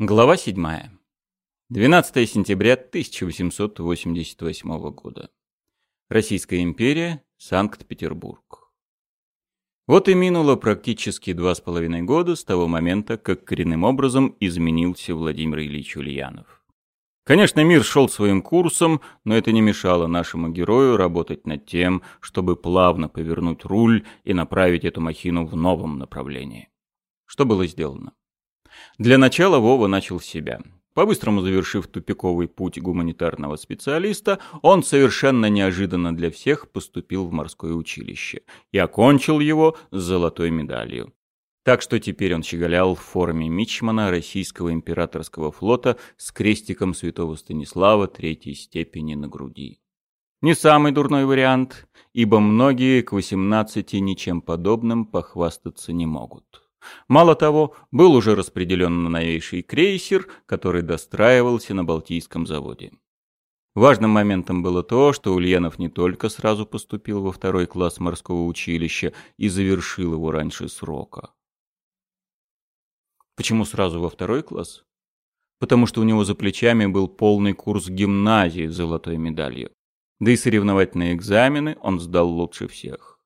Глава 7. 12 сентября 1888 года. Российская империя, Санкт-Петербург. Вот и минуло практически два с половиной года с того момента, как коренным образом изменился Владимир Ильич Ульянов. Конечно, мир шел своим курсом, но это не мешало нашему герою работать над тем, чтобы плавно повернуть руль и направить эту махину в новом направлении. Что было сделано? Для начала Вова начал себя. По-быстрому завершив тупиковый путь гуманитарного специалиста, он совершенно неожиданно для всех поступил в морское училище и окончил его с золотой медалью. Так что теперь он щеголял в форме мичмана российского императорского флота с крестиком святого Станислава третьей степени на груди. Не самый дурной вариант, ибо многие к 18 ничем подобным похвастаться не могут. Мало того, был уже распределен на новейший крейсер, который достраивался на Балтийском заводе. Важным моментом было то, что Ульянов не только сразу поступил во второй класс морского училища и завершил его раньше срока. Почему сразу во второй класс? Потому что у него за плечами был полный курс гимназии с золотой медалью. Да и соревновательные экзамены он сдал лучше всех.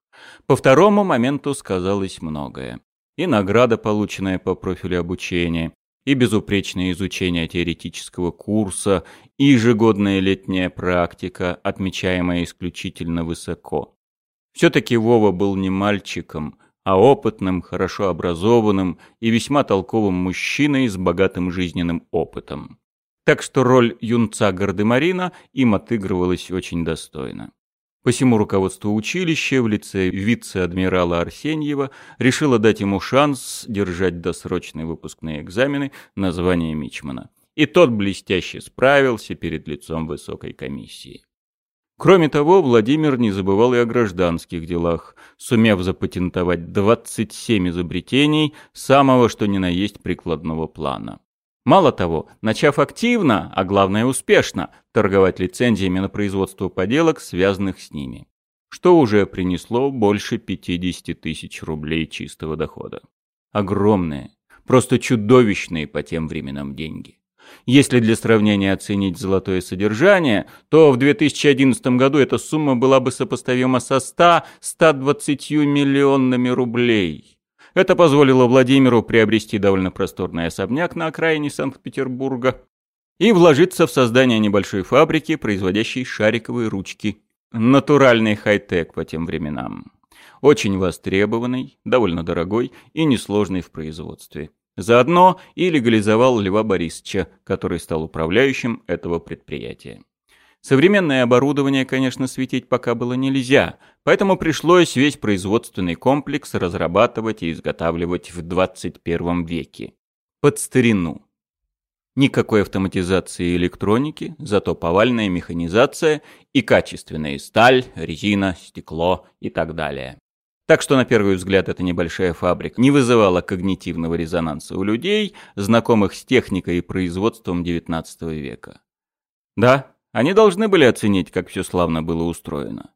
По второму моменту сказалось многое и награда, полученная по профилю обучения, и безупречное изучение теоретического курса, и ежегодная летняя практика, отмечаемая исключительно высоко. Все-таки Вова был не мальчиком, а опытным, хорошо образованным и весьма толковым мужчиной с богатым жизненным опытом. Так что роль юнца Гардемарина им отыгрывалась очень достойно. Посему руководство училища в лице вице-адмирала Арсеньева решило дать ему шанс держать досрочные выпускные экзамены на звание Мичмана. И тот блестяще справился перед лицом высокой комиссии. Кроме того, Владимир не забывал и о гражданских делах, сумев запатентовать 27 изобретений самого что ни на есть прикладного плана. Мало того, начав активно, а главное успешно, торговать лицензиями на производство поделок, связанных с ними, что уже принесло больше 50 тысяч рублей чистого дохода. Огромные, просто чудовищные по тем временам деньги. Если для сравнения оценить золотое содержание, то в 2011 году эта сумма была бы сопоставима со 100-120 миллионами рублей. Это позволило Владимиру приобрести довольно просторный особняк на окраине Санкт-Петербурга и вложиться в создание небольшой фабрики, производящей шариковые ручки. Натуральный хай-тек по тем временам. Очень востребованный, довольно дорогой и несложный в производстве. Заодно и легализовал Льва Борисовича, который стал управляющим этого предприятия. Современное оборудование, конечно, светить пока было нельзя, поэтому пришлось весь производственный комплекс разрабатывать и изготавливать в 21 веке. Под старину. Никакой автоматизации и электроники, зато повальная механизация и качественная сталь, резина, стекло и так далее. Так что на первый взгляд эта небольшая фабрика не вызывала когнитивного резонанса у людей, знакомых с техникой и производством XIX века. Да, они должны были оценить, как все славно было устроено.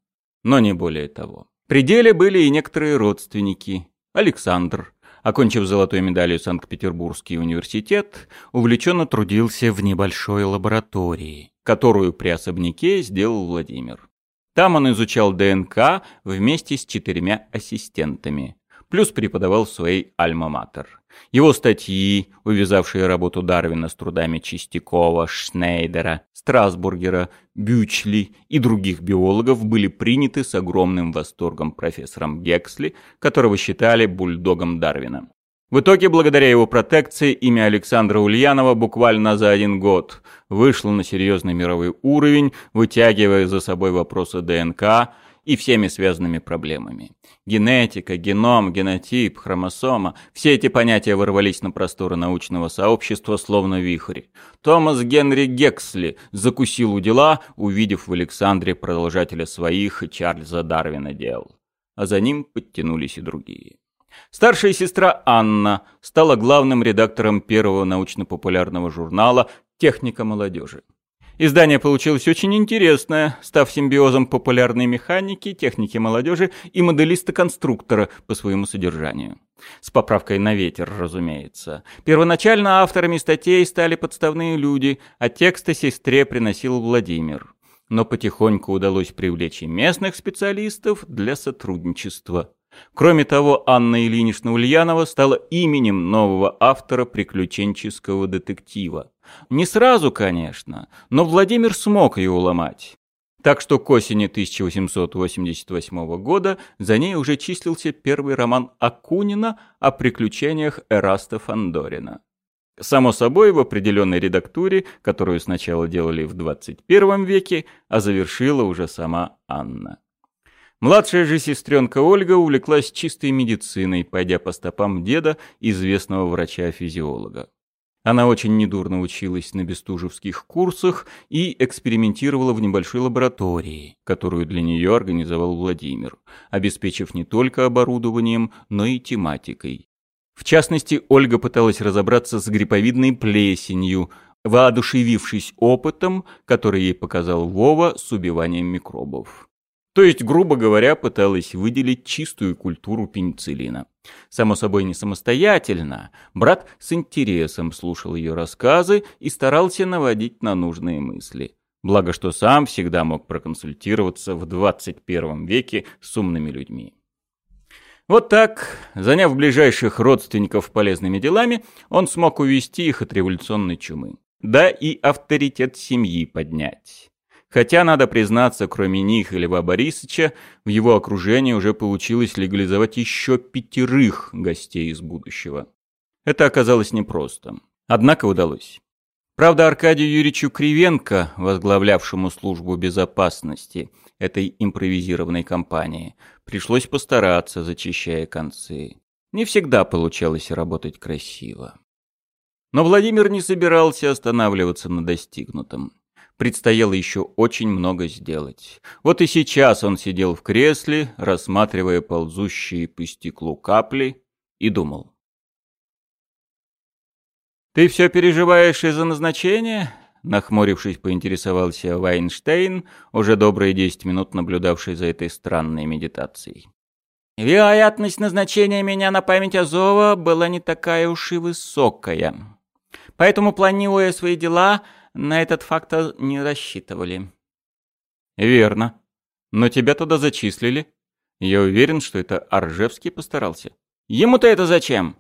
Но не более того. В пределе были и некоторые родственники. Александр, окончив золотой медалью Санкт-Петербургский университет, увлеченно трудился в небольшой лаборатории, которую при особняке сделал Владимир. Там он изучал ДНК вместе с четырьмя ассистентами, плюс преподавал в своей альма-матер. Его статьи, увязавшие работу Дарвина с трудами Чистякова, Шнейдера, Страсбургера, Бючли и других биологов, были приняты с огромным восторгом профессором Гексли, которого считали бульдогом Дарвина. В итоге, благодаря его протекции, имя Александра Ульянова буквально за один год вышло на серьезный мировой уровень, вытягивая за собой вопросы ДНК, и всеми связанными проблемами. Генетика, геном, генотип, хромосома – все эти понятия ворвались на просторы научного сообщества словно вихрь. Томас Генри Гексли закусил у дела, увидев в Александре продолжателя своих и Чарльза Дарвина дел. А за ним подтянулись и другие. Старшая сестра Анна стала главным редактором первого научно-популярного журнала «Техника молодежи». Издание получилось очень интересное, став симбиозом популярной механики, техники молодежи и моделиста-конструктора по своему содержанию. С поправкой на ветер, разумеется. Первоначально авторами статей стали подставные люди, а тексты сестре приносил Владимир. Но потихоньку удалось привлечь и местных специалистов для сотрудничества. Кроме того, Анна Ильинична Ульянова стала именем нового автора приключенческого детектива. Не сразу, конечно, но Владимир смог ее уломать. Так что к осени 1888 года за ней уже числился первый роман Акунина о приключениях Эраста Фандорина. Само собой, в определенной редактуре, которую сначала делали в 21 веке, а завершила уже сама Анна. Младшая же сестренка Ольга увлеклась чистой медициной, пойдя по стопам деда, известного врача-физиолога. Она очень недурно училась на бестужевских курсах и экспериментировала в небольшой лаборатории, которую для нее организовал Владимир, обеспечив не только оборудованием, но и тематикой. В частности, Ольга пыталась разобраться с грипповидной плесенью, воодушевившись опытом, который ей показал Вова с убиванием микробов. То есть, грубо говоря, пыталась выделить чистую культуру пенициллина. Само собой, не самостоятельно. Брат с интересом слушал ее рассказы и старался наводить на нужные мысли. Благо, что сам всегда мог проконсультироваться в 21 веке с умными людьми. Вот так, заняв ближайших родственников полезными делами, он смог увести их от революционной чумы. Да и авторитет семьи поднять. Хотя, надо признаться, кроме них и Льва Борисовича, в его окружении уже получилось легализовать еще пятерых гостей из будущего. Это оказалось непросто. Однако удалось. Правда, Аркадию Юрьевичу Кривенко, возглавлявшему службу безопасности этой импровизированной компании, пришлось постараться, зачищая концы. Не всегда получалось работать красиво. Но Владимир не собирался останавливаться на достигнутом предстояло еще очень много сделать. Вот и сейчас он сидел в кресле, рассматривая ползущие по стеклу капли, и думал. «Ты все переживаешь из-за назначения?» Нахмурившись, поинтересовался Вайнштейн, уже добрые десять минут наблюдавший за этой странной медитацией. «Вероятность назначения меня на память Азова была не такая уж и высокая. Поэтому, планируя свои дела, на этот фактор не рассчитывали. Верно. Но тебя туда зачислили. Я уверен, что это Аржевский постарался. Ему-то это зачем?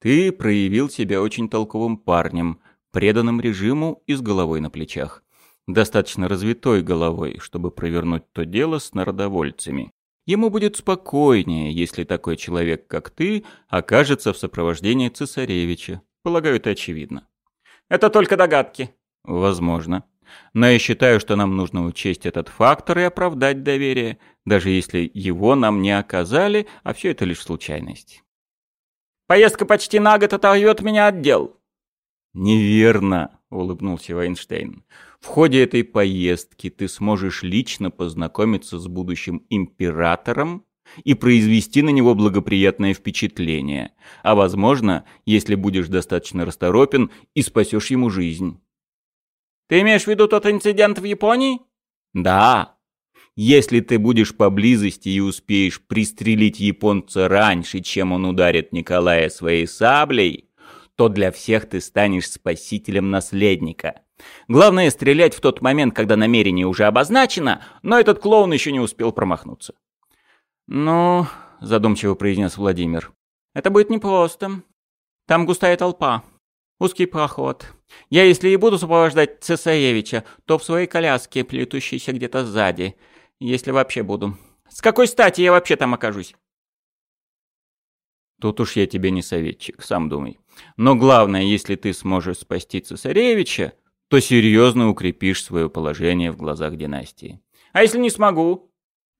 Ты проявил себя очень толковым парнем, преданным режиму и с головой на плечах. Достаточно развитой головой, чтобы провернуть то дело с народовольцами. Ему будет спокойнее, если такой человек, как ты, окажется в сопровождении цесаревича. Полагаю, это очевидно. Это только догадки. Возможно. Но я считаю, что нам нужно учесть этот фактор и оправдать доверие, даже если его нам не оказали, а все это лишь случайность. Поездка почти на год оторвет меня от дел. Неверно, улыбнулся Вайнштейн. В ходе этой поездки ты сможешь лично познакомиться с будущим императором и произвести на него благоприятное впечатление, а возможно, если будешь достаточно расторопен, и спасешь ему жизнь. Ты имеешь в виду тот инцидент в Японии? Да. Если ты будешь поблизости и успеешь пристрелить японца раньше, чем он ударит Николая своей саблей, то для всех ты станешь спасителем наследника. Главное стрелять в тот момент, когда намерение уже обозначено, но этот клоун еще не успел промахнуться. «Ну...» — задумчиво произнес Владимир. «Это будет непросто. Там густая толпа, узкий проход. Я, если и буду сопровождать цесаревича, то в своей коляске, плетущейся где-то сзади. Если вообще буду. С какой стати я вообще там окажусь?» Тут уж я тебе не советчик, сам думай. Но главное, если ты сможешь спасти цесаревича, то серьезно укрепишь свое положение в глазах династии. А если не смогу?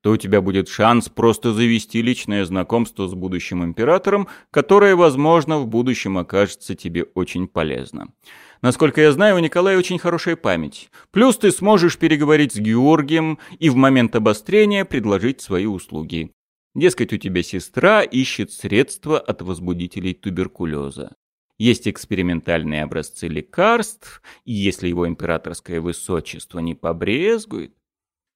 То у тебя будет шанс просто завести личное знакомство с будущим императором, которое, возможно, в будущем окажется тебе очень полезно. Насколько я знаю, у Николая очень хорошая память. Плюс ты сможешь переговорить с Георгием и в момент обострения предложить свои услуги. Дескать, у тебя сестра ищет средства от возбудителей туберкулеза. Есть экспериментальные образцы лекарств, и если его императорское высочество не побрезгует...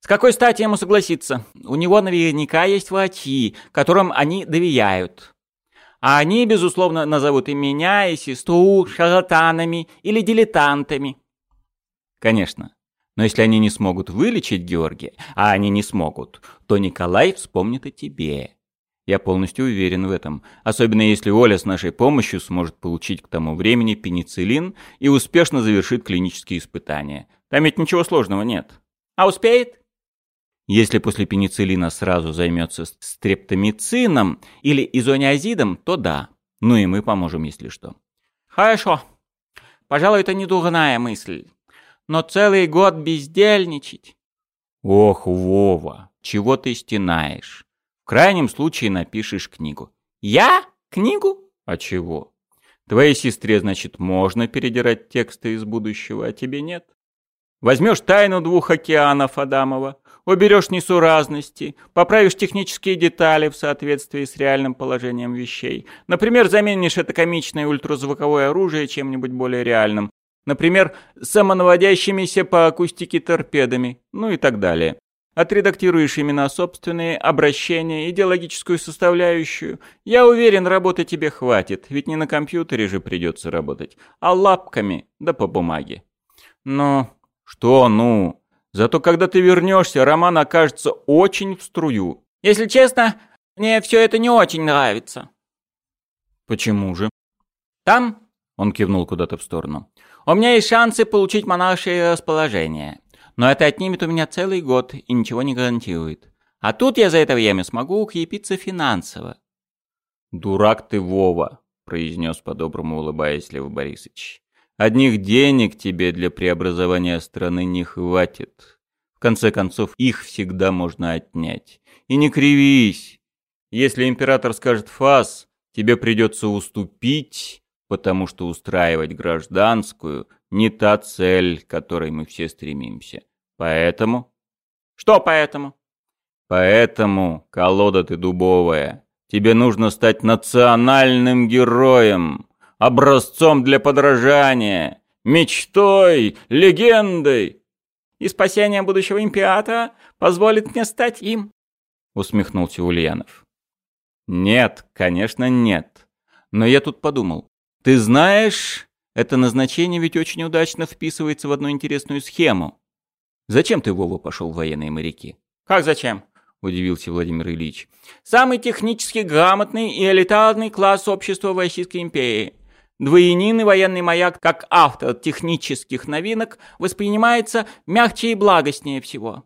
С какой стати ему согласиться? У него наверняка есть врачи, которым они доверяют. А они, безусловно, назовут и меня, и сестру шарлатанами или дилетантами. Конечно. Но если они не смогут вылечить Георгия, а они не смогут, то Николай вспомнит о тебе. Я полностью уверен в этом. Особенно если Оля с нашей помощью сможет получить к тому времени пенициллин и успешно завершит клинические испытания. Там ведь ничего сложного нет. А успеет? Если после пенициллина сразу займется стрептомицином или изониазидом, то да. Ну и мы поможем, если что. Хорошо. Пожалуй, это не дурная мысль. Но целый год бездельничать. Ох, Вова, чего ты стенаешь? крайнем случае напишешь книгу. Я? Книгу? А чего? Твоей сестре, значит, можно передирать тексты из будущего, а тебе нет? Возьмешь тайну двух океанов Адамова, уберешь несуразности, поправишь технические детали в соответствии с реальным положением вещей. Например, заменишь это комичное ультразвуковое оружие чем-нибудь более реальным. Например, самонаводящимися по акустике торпедами, ну и так далее. Отредактируешь имена собственные, обращения, идеологическую составляющую. Я уверен, работы тебе хватит, ведь не на компьютере же придется работать, а лапками, да по бумаге. Ну, что ну? Зато когда ты вернешься, роман окажется очень в струю. Если честно, мне все это не очень нравится. Почему же? Там, он кивнул куда-то в сторону, у меня есть шансы получить монаршее расположение. Но это отнимет у меня целый год и ничего не гарантирует. А тут я за это время смогу укрепиться финансово. «Дурак ты, Вова», — произнес по-доброму улыбаясь Лев Борисович. «Одних денег тебе для преобразования страны не хватит. В конце концов, их всегда можно отнять. И не кривись. Если император скажет «фас», тебе придется уступить, потому что устраивать гражданскую — не та цель, к которой мы все стремимся. Поэтому? Что поэтому? Поэтому, колода ты дубовая, тебе нужно стать национальным героем, образцом для подражания, мечтой, легендой. И спасение будущего императора позволит мне стать им, усмехнулся Ульянов. Нет, конечно, нет. Но я тут подумал. Ты знаешь, это назначение ведь очень удачно вписывается в одну интересную схему. Зачем ты, Вова, пошел в военные моряки? Как зачем? Удивился Владимир Ильич. Самый технически грамотный и элитарный класс общества в Российской империи. Двоянин и военный маяк, как автор технических новинок, воспринимается мягче и благостнее всего.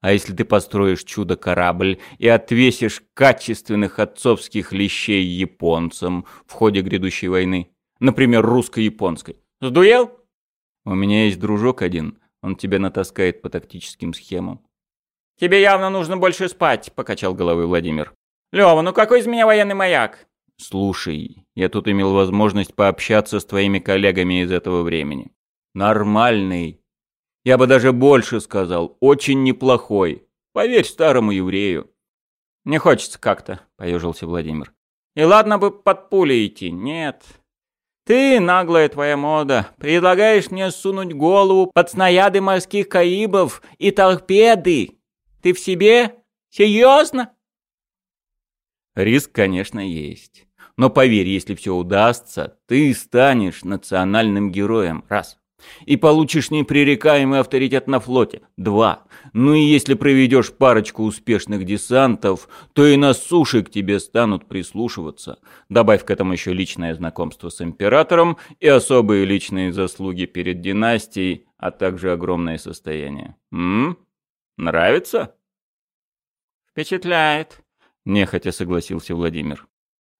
А если ты построишь чудо-корабль и отвесишь качественных отцовских лещей японцам в ходе грядущей войны, например, русско-японской, сдуел? У меня есть дружок один, он тебя натаскает по тактическим схемам. «Тебе явно нужно больше спать», — покачал головой Владимир. «Лёва, ну какой из меня военный маяк?» «Слушай, я тут имел возможность пообщаться с твоими коллегами из этого времени. Нормальный. Я бы даже больше сказал, очень неплохой. Поверь старому еврею». «Не хочется как-то», — поежился Владимир. «И ладно бы под пулей идти, нет. Ты, наглая твоя мода, предлагаешь мне сунуть голову под снаряды морских карибов и торпеды. Ты в себе? Серьезно? Риск, конечно, есть. Но поверь, если все удастся, ты станешь национальным героем. Раз и получишь непререкаемый авторитет на флоте. Два. Ну и если проведешь парочку успешных десантов, то и на суше к тебе станут прислушиваться. Добавь к этому еще личное знакомство с императором и особые личные заслуги перед династией, а также огромное состояние. М? Нравится? Впечатляет, нехотя согласился Владимир.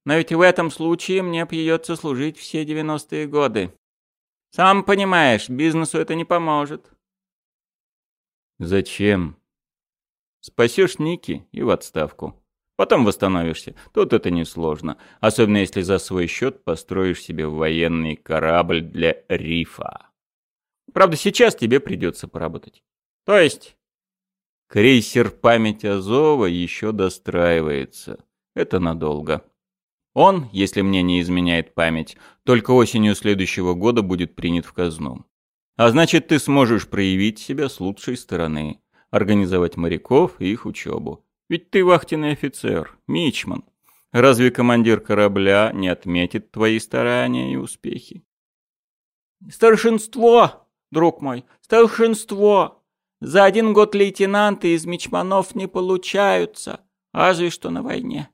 Но ведь в этом случае мне придется служить все девяностые годы. Сам понимаешь, бизнесу это не поможет. Зачем? Спасешь Ники и в отставку. Потом восстановишься. Тут это несложно. Особенно если за свой счет построишь себе военный корабль для рифа. Правда, сейчас тебе придется поработать. То есть... Крейсер «Память Азова» еще достраивается. Это надолго. Он, если мне не изменяет память, только осенью следующего года будет принят в казну. А значит, ты сможешь проявить себя с лучшей стороны, организовать моряков и их учебу. Ведь ты вахтенный офицер, мичман. Разве командир корабля не отметит твои старания и успехи? Старшинство, друг мой, старшинство. За один год лейтенанты из мичманов не получаются, разве что на войне.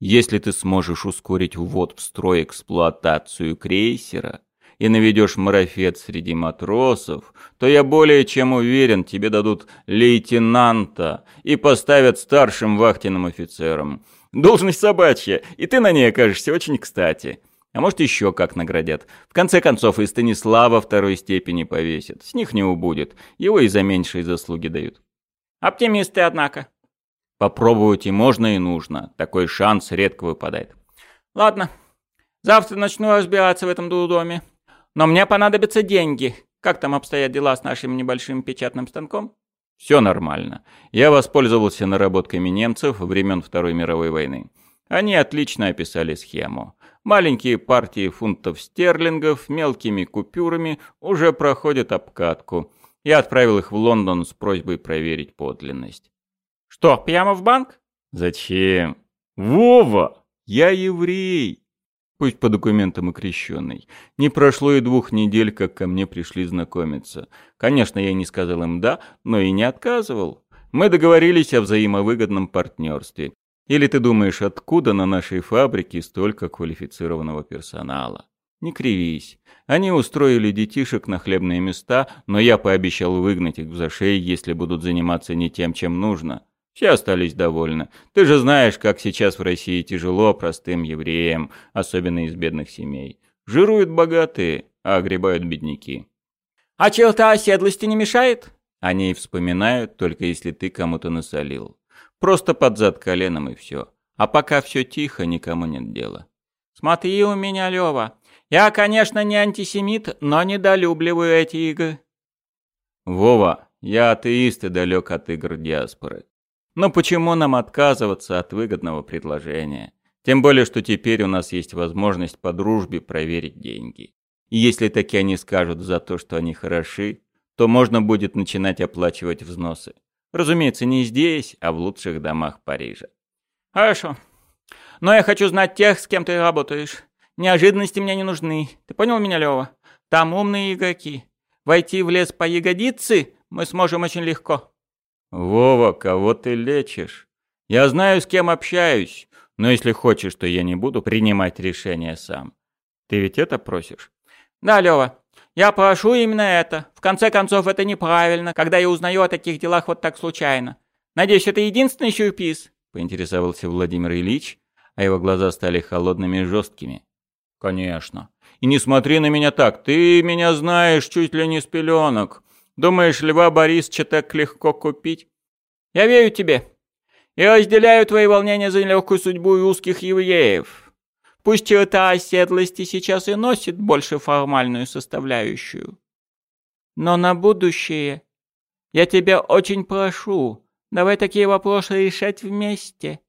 Если ты сможешь ускорить ввод в строй эксплуатацию крейсера и наведешь марафет среди матросов, то я более чем уверен, тебе дадут лейтенанта и поставят старшим вахтенным офицером. Должность собачья, и ты на ней окажешься очень кстати. А может, еще как наградят. В конце концов, и Станислава второй степени повесят. С них не убудет. Его и за меньшие заслуги дают. Оптимисты, однако. Попробовать и можно, и нужно. Такой шанс редко выпадает. Ладно. Завтра начну разбираться в этом дурдоме. Но мне понадобятся деньги. Как там обстоят дела с нашим небольшим печатным станком? Все нормально. Я воспользовался наработками немцев времен Второй мировой войны. Они отлично описали схему. Маленькие партии фунтов стерлингов мелкими купюрами уже проходят обкатку. Я отправил их в Лондон с просьбой проверить подлинность. Что, прямо в банк? Зачем? Вова! Я еврей! Пусть по документам и крещенный. Не прошло и двух недель, как ко мне пришли знакомиться. Конечно, я не сказал им «да», но и не отказывал. Мы договорились о взаимовыгодном партнерстве. Или ты думаешь, откуда на нашей фабрике столько квалифицированного персонала? Не кривись. Они устроили детишек на хлебные места, но я пообещал выгнать их в зашей, если будут заниматься не тем, чем нужно. Все остались довольны. Ты же знаешь, как сейчас в России тяжело простым евреям, особенно из бедных семей. Жируют богатые, а огребают бедняки. А черта оседлости не мешает? Они и вспоминают, только если ты кому-то насолил. Просто под зад коленом и все. А пока все тихо, никому нет дела. Смотри у меня, Лева. Я, конечно, не антисемит, но недолюбливаю эти игры. Вова, я атеист и далек от игр диаспоры. Но почему нам отказываться от выгодного предложения? Тем более, что теперь у нас есть возможность по дружбе проверить деньги. И если таки они скажут за то, что они хороши, то можно будет начинать оплачивать взносы. Разумеется, не здесь, а в лучших домах Парижа. Хорошо. Но я хочу знать тех, с кем ты работаешь. Неожиданности мне не нужны. Ты понял меня, Лёва? Там умные игроки. Войти в лес по ягодицы мы сможем очень легко. Вова, кого ты лечишь? Я знаю, с кем общаюсь, но если хочешь, то я не буду принимать решения сам. Ты ведь это просишь? Да, Лёва, я прошу именно это. В конце концов, это неправильно, когда я узнаю о таких делах вот так случайно. Надеюсь, это единственный сюрприз?» — поинтересовался Владимир Ильич, а его глаза стали холодными и жесткими. «Конечно. И не смотри на меня так. Ты меня знаешь чуть ли не с пеленок. Думаешь, Льва Борисовича так легко купить?» «Я верю тебе. И разделяю твои волнения за нелегкую судьбу русских евреев. Пусть черта оседлости сейчас и носит больше формальную составляющую. Но на будущее я тебя очень прошу, давай такие вопросы решать вместе.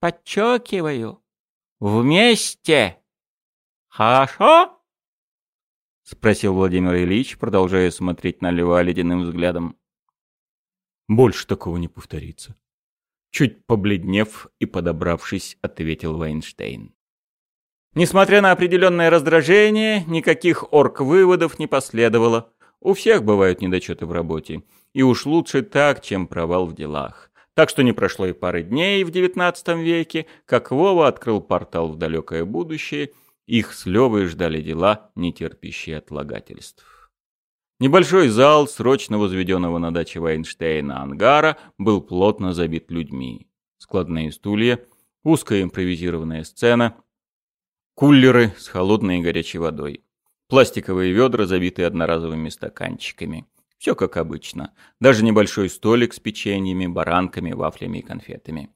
Подчеркиваю, вместе. Хорошо? Спросил Владимир Ильич, продолжая смотреть на Льва ледяным взглядом. Больше такого не повторится. Чуть побледнев и подобравшись, ответил Вайнштейн. Несмотря на определенное раздражение, никаких орг-выводов не последовало. У всех бывают недочеты в работе. И уж лучше так, чем провал в делах. Так что не прошло и пары дней в XIX веке, как Вова открыл портал в далекое будущее, их с Левой ждали дела, не терпящие отлагательств. Небольшой зал, срочно возведенного на даче Вайнштейна ангара, был плотно забит людьми. Складные стулья, узкая импровизированная сцена, Кулеры с холодной и горячей водой. Пластиковые ведра, забитые одноразовыми стаканчиками. Все как обычно. Даже небольшой столик с печеньями, баранками, вафлями и конфетами.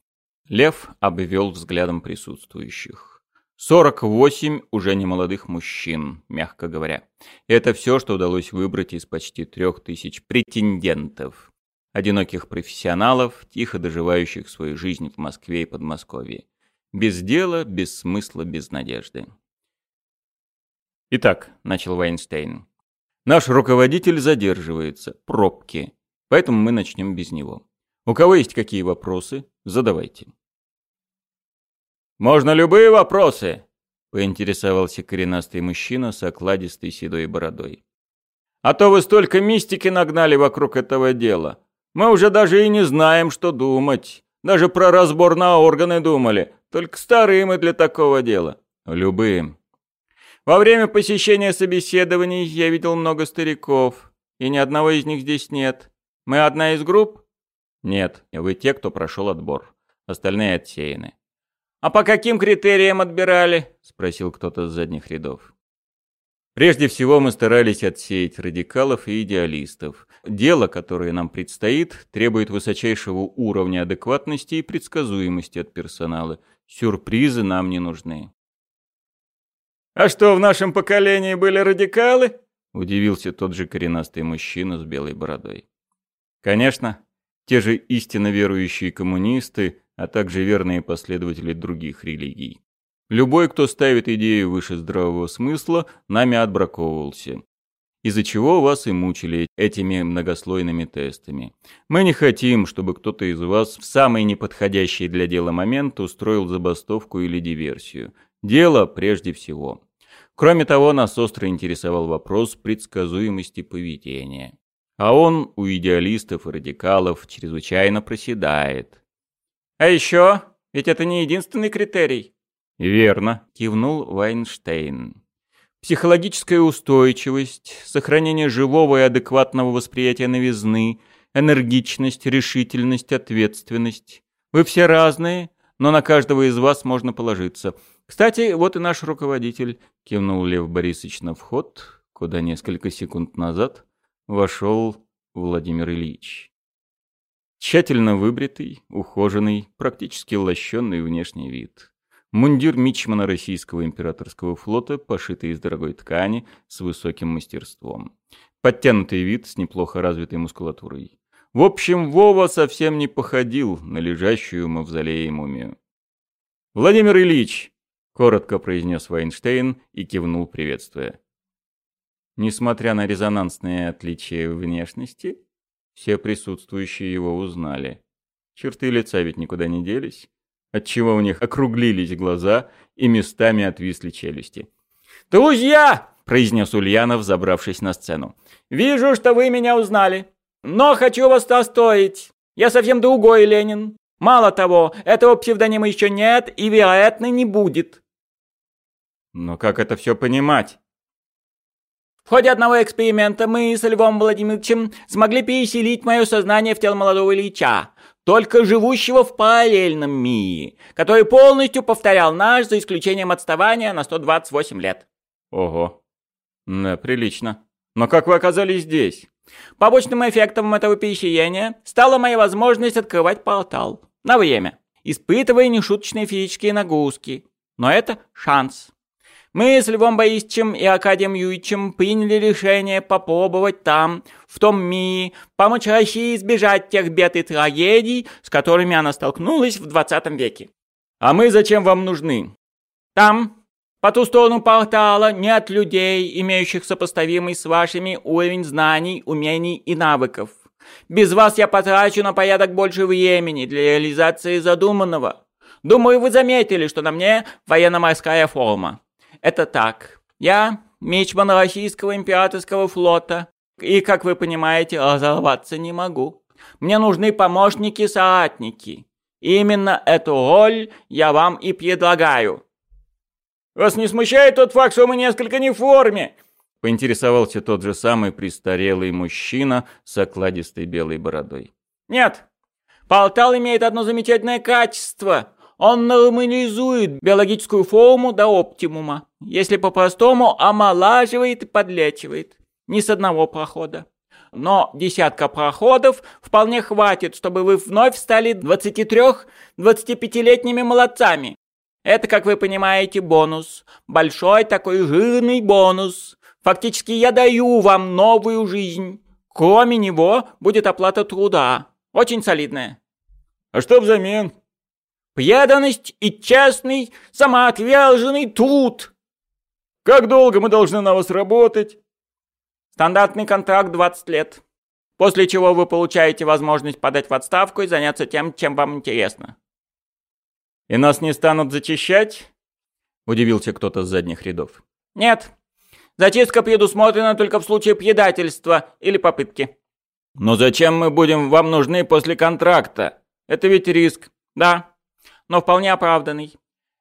Лев обвел взглядом присутствующих. 48 уже немолодых мужчин, мягко говоря. Это все, что удалось выбрать из почти трех тысяч претендентов. Одиноких профессионалов, тихо доживающих свою жизнь в Москве и Подмосковье. Без дела, без смысла, без надежды. «Итак», — начал Вайнштейн, — «наш руководитель задерживается, пробки, поэтому мы начнем без него. У кого есть какие вопросы, задавайте». «Можно любые вопросы», — поинтересовался коренастый мужчина с окладистой седой бородой. «А то вы столько мистики нагнали вокруг этого дела. Мы уже даже и не знаем, что думать. Даже про разбор на органы думали. Только старые мы для такого дела». «Любые», во время посещения собеседований я видел много стариков, и ни одного из них здесь нет. Мы одна из групп? Нет, вы те, кто прошел отбор. Остальные отсеяны. А по каким критериям отбирали? Спросил кто-то с задних рядов. Прежде всего мы старались отсеять радикалов и идеалистов. Дело, которое нам предстоит, требует высочайшего уровня адекватности и предсказуемости от персонала. Сюрпризы нам не нужны. «А что, в нашем поколении были радикалы?» — удивился тот же коренастый мужчина с белой бородой. «Конечно, те же истинно верующие коммунисты, а также верные последователи других религий. Любой, кто ставит идею выше здравого смысла, нами отбраковывался. Из-за чего вас и мучили этими многослойными тестами. Мы не хотим, чтобы кто-то из вас в самый неподходящий для дела момент устроил забастовку или диверсию. Дело прежде всего. Кроме того, нас остро интересовал вопрос предсказуемости поведения. А он у идеалистов и радикалов чрезвычайно проседает. «А еще? Ведь это не единственный критерий». «Верно», — кивнул Вайнштейн. «Психологическая устойчивость, сохранение живого и адекватного восприятия новизны, энергичность, решительность, ответственность. Вы все разные, но на каждого из вас можно положиться. Кстати, вот и наш руководитель, кивнул Лев Борисович на вход, куда несколько секунд назад вошел Владимир Ильич. Тщательно выбритый, ухоженный, практически лощенный внешний вид. Мундир мичмана российского императорского флота, пошитый из дорогой ткани, с высоким мастерством. Подтянутый вид с неплохо развитой мускулатурой. В общем, Вова совсем не походил на лежащую мавзолее мумию. «Владимир Ильич!» коротко произнес Вайнштейн и кивнул, приветствуя. Несмотря на резонансные отличия внешности, все присутствующие его узнали. Черты лица ведь никуда не делись, отчего у них округлились глаза и местами отвисли челюсти. «Друзья!» — произнес Ульянов, забравшись на сцену. «Вижу, что вы меня узнали, но хочу вас достоить. Я совсем другой Ленин. Мало того, этого псевдонима еще нет и, вероятно, не будет. Но как это все понимать? В ходе одного эксперимента мы с Львом Владимировичем смогли переселить мое сознание в тело молодого Ильича, только живущего в параллельном мире, который полностью повторял наш, за исключением отставания на 128 лет. Ого. Да, прилично. Но как вы оказались здесь? Побочным эффектом этого переселения стала моя возможность открывать портал. На время. Испытывая нешуточные физические нагрузки. Но это шанс. Мы с Львом Борисовичем и Аркадием Юрьевичем приняли решение попробовать там, в том мире, помочь России избежать тех бед и трагедий, с которыми она столкнулась в 20 веке. А мы зачем вам нужны? Там, по ту сторону портала, нет людей, имеющих сопоставимый с вашими уровень знаний, умений и навыков. Без вас я потрачу на порядок больше времени для реализации задуманного. Думаю, вы заметили, что на мне военно-морская форма. Это так. Я мичман российского императорского флота. И, как вы понимаете, разорваться не могу. Мне нужны помощники-соратники. Именно эту роль я вам и предлагаю. Вас не смущает тот факт, что мы несколько не в форме? Поинтересовался тот же самый престарелый мужчина с окладистой белой бородой. Нет. Портал имеет одно замечательное качество. Он нормализует биологическую форму до оптимума. Если по-простому, омолаживает и подлечивает. Ни с одного прохода. Но десятка проходов вполне хватит, чтобы вы вновь стали 23-25-летними молодцами. Это, как вы понимаете, бонус. Большой такой жирный бонус. Фактически я даю вам новую жизнь. Кроме него будет оплата труда. Очень солидная. А что взамен? Преданность и честный, самоотверженный труд. Как долго мы должны на вас работать? Стандартный контракт 20 лет. После чего вы получаете возможность подать в отставку и заняться тем, чем вам интересно. И нас не станут зачищать? Удивился кто-то с задних рядов. Нет. Зачистка предусмотрена только в случае предательства или попытки. Но зачем мы будем вам нужны после контракта? Это ведь риск. Да, но вполне оправданный.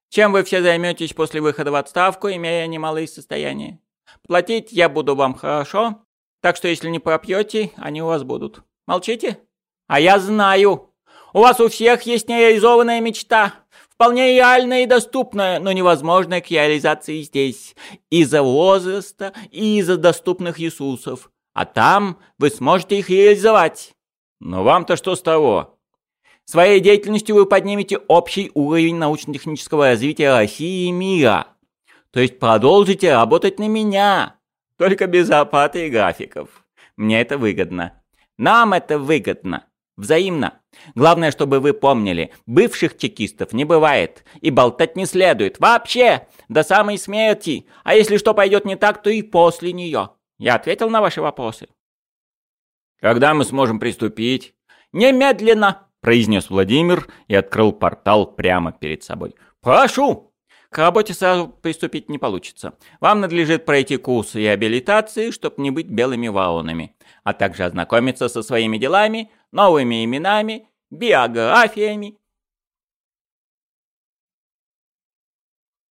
Чем вы все займетесь после выхода в отставку, имея немалые состояния? Платить я буду вам хорошо, так что если не пропьете, они у вас будут. Молчите? А я знаю. У вас у всех есть нереализованная мечта. Вполне реальная и доступная, но невозможная к реализации здесь. Из-за возраста и из-за доступных ресурсов. А там вы сможете их реализовать. Но вам-то что с того? Своей деятельностью вы поднимете общий уровень научно-технического развития России и мира. То есть продолжите работать на меня. Только без оплаты и графиков. Мне это выгодно. Нам это выгодно. Взаимно. Главное, чтобы вы помнили, бывших чекистов не бывает. И болтать не следует. Вообще. До самой смерти. А если что пойдет не так, то и после нее. Я ответил на ваши вопросы. Когда мы сможем приступить? Немедленно произнес Владимир и открыл портал прямо перед собой. «Прошу!» К работе сразу приступить не получится. Вам надлежит пройти курс реабилитации, чтобы не быть белыми ваонами, а также ознакомиться со своими делами, новыми именами, биографиями